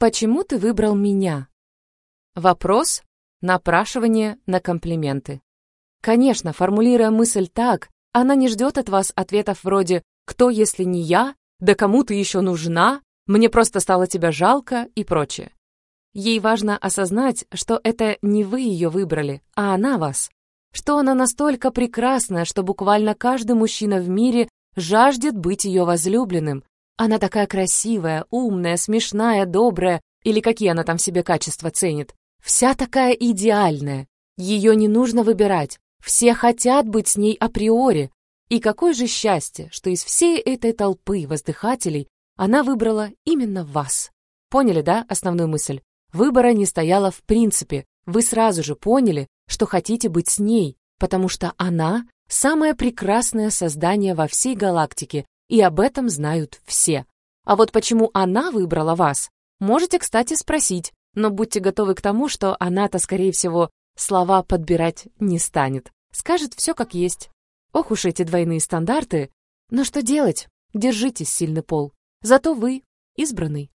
Почему ты выбрал меня? Вопрос — напрашивание на комплименты. Конечно, формулируя мысль так, она не ждет от вас ответов вроде «Кто, если не я?», «Да кому ты еще нужна?», «Мне просто стало тебя жалко» и прочее. Ей важно осознать, что это не вы ее выбрали, а она вас. Что она настолько прекрасная, что буквально каждый мужчина в мире жаждет быть ее возлюбленным. Она такая красивая, умная, смешная, добрая, или какие она там себе качества ценит. Вся такая идеальная. Ее не нужно выбирать. Все хотят быть с ней априори. И какое же счастье, что из всей этой толпы воздыхателей она выбрала именно вас. Поняли, да, основную мысль? Выбора не стояло в принципе. Вы сразу же поняли, что хотите быть с ней, потому что она — самое прекрасное создание во всей галактике, и об этом знают все. А вот почему она выбрала вас, можете, кстати, спросить, но будьте готовы к тому, что она-то, скорее всего, слова подбирать не станет. Скажет все как есть. Ох уж эти двойные стандарты. Но что делать? Держитесь, сильный пол. Зато вы избранный.